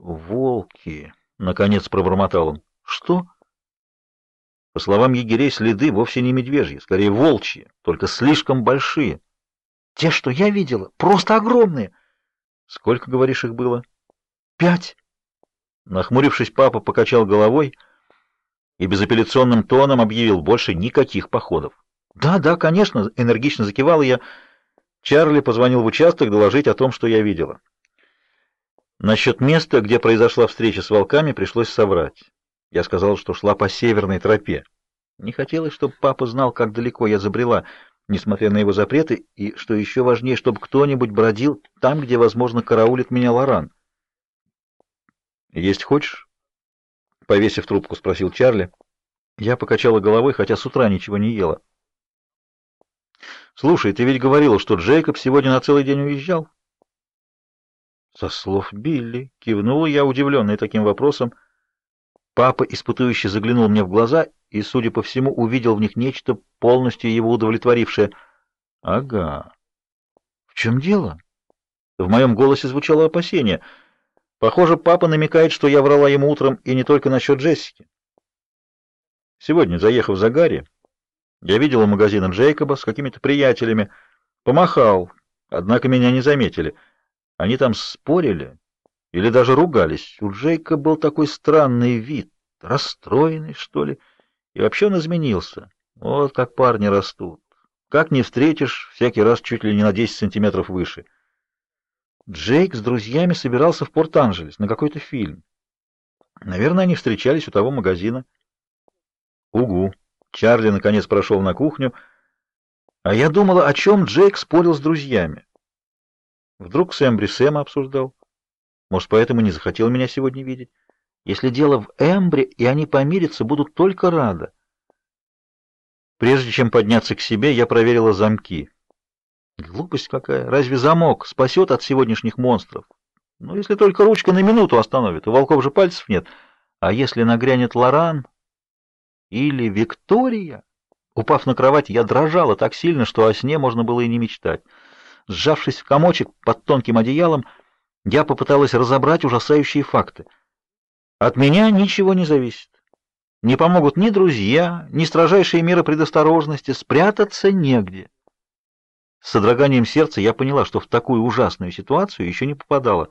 «Волки!» — наконец пробормотал он. «Что?» По словам егерей, следы вовсе не медвежьи, скорее волчьи, только слишком большие. Те, что я видела, просто огромные. Сколько, говоришь, их было? Пять. Нахмурившись, папа покачал головой и безапелляционным тоном объявил больше никаких походов. Да, да, конечно, энергично закивала я. Чарли позвонил в участок доложить о том, что я видела. Насчет места, где произошла встреча с волками, пришлось соврать. Я сказал, что шла по северной тропе. Не хотелось, чтобы папа знал, как далеко я забрела, несмотря на его запреты, и, что еще важнее, чтобы кто-нибудь бродил там, где, возможно, караулит меня Лоран. «Есть хочешь?» — повесив трубку, спросил Чарли. Я покачала головой, хотя с утра ничего не ела. «Слушай, ты ведь говорила, что Джейкоб сегодня на целый день уезжал?» «Со слов Билли», — кивнула я, удивленная таким вопросом, — Папа испытующе заглянул мне в глаза и, судя по всему, увидел в них нечто, полностью его удовлетворившее. «Ага. В чем дело?» В моем голосе звучало опасение. Похоже, папа намекает, что я врала ему утром и не только насчет Джессики. Сегодня, заехав за Гарри, я видел у магазина Джейкоба с какими-то приятелями, помахал, однако меня не заметили. Они там спорили, или даже ругались. У Джейка был такой странный вид, расстроенный, что ли, и вообще он изменился. Вот как парни растут. Как не встретишь, всякий раз чуть ли не на 10 сантиметров выше. Джейк с друзьями собирался в Порт-Анджелес на какой-то фильм. Наверное, они встречались у того магазина. Угу. Чарли наконец прошел на кухню, а я думала, о чем Джейк спорил с друзьями. Вдруг с Эмбри обсуждал. Может, поэтому не захотел меня сегодня видеть? Если дело в Эмбре, и они помирятся, будут только рады. Прежде чем подняться к себе, я проверила замки. Глупость какая! Разве замок спасет от сегодняшних монстров? Ну, если только ручка на минуту остановит, у волков же пальцев нет. А если нагрянет Лоран или Виктория? Упав на кровать, я дрожала так сильно, что о сне можно было и не мечтать. Сжавшись в комочек под тонким одеялом, я попыталась разобрать ужасающие факты. От меня ничего не зависит. Не помогут ни друзья, ни строжайшие меры предосторожности, спрятаться негде. С содроганием сердца я поняла, что в такую ужасную ситуацию еще не попадала.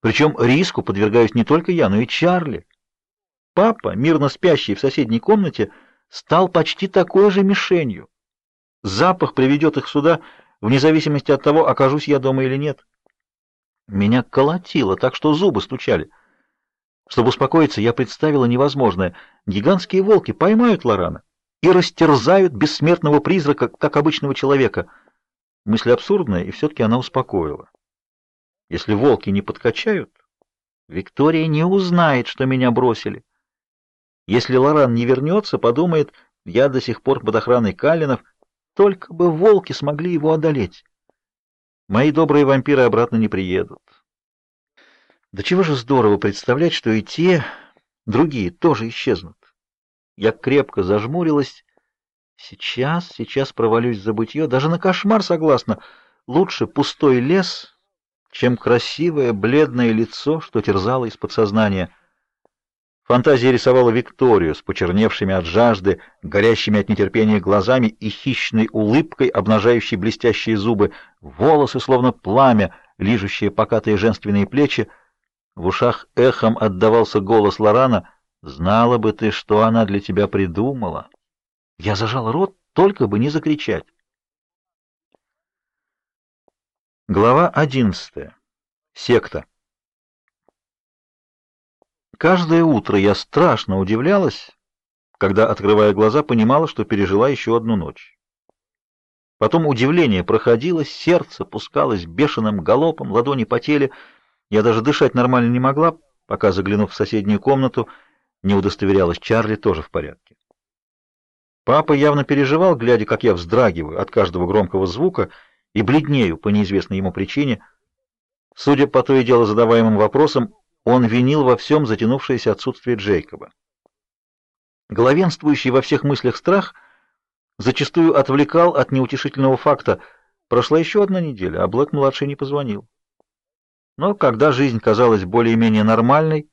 Причем риску подвергаюсь не только я, но и Чарли. Папа, мирно спящий в соседней комнате, стал почти такой же мишенью. Запах приведет их сюда, вне зависимости от того, окажусь я дома или нет. Меня колотило, так что зубы стучали. Чтобы успокоиться, я представила невозможное. Гигантские волки поймают Лорана и растерзают бессмертного призрака, как обычного человека. Мысль абсурдная, и все-таки она успокоила. Если волки не подкачают, Виктория не узнает, что меня бросили. Если Лоран не вернется, подумает, я до сих пор под охраной Калинов, только бы волки смогли его одолеть. Мои добрые вампиры обратно не приедут. Да чего же здорово представлять, что и те, другие тоже исчезнут. Я крепко зажмурилась. Сейчас, сейчас провалюсь в забытье. Даже на кошмар согласна. Лучше пустой лес, чем красивое бледное лицо, что терзало из подсознания. Фантазия рисовала Викторию с почерневшими от жажды, горящими от нетерпения глазами и хищной улыбкой, обнажающей блестящие зубы, волосы словно пламя, лижущие покатые женственные плечи. В ушах эхом отдавался голос Лорана: "Знала бы ты, что она для тебя придумала". Я зажал рот, только бы не закричать. Глава одиннадцатая. Секта. Каждое утро я страшно удивлялась, когда, открывая глаза, понимала, что пережила еще одну ночь. Потом удивление проходило, сердце пускалось бешеным галопом, ладони потели. Я даже дышать нормально не могла, пока, заглянув в соседнюю комнату, не удостоверялась, Чарли тоже в порядке. Папа явно переживал, глядя, как я вздрагиваю от каждого громкого звука и бледнею по неизвестной ему причине. Судя по то и дело задаваемым вопросам, он винил во всем затянувшееся отсутствие Джейкоба. Главенствующий во всех мыслях страх зачастую отвлекал от неутешительного факта. Прошла еще одна неделя, а Блэк-младший не позвонил. Но когда жизнь казалась более-менее нормальной,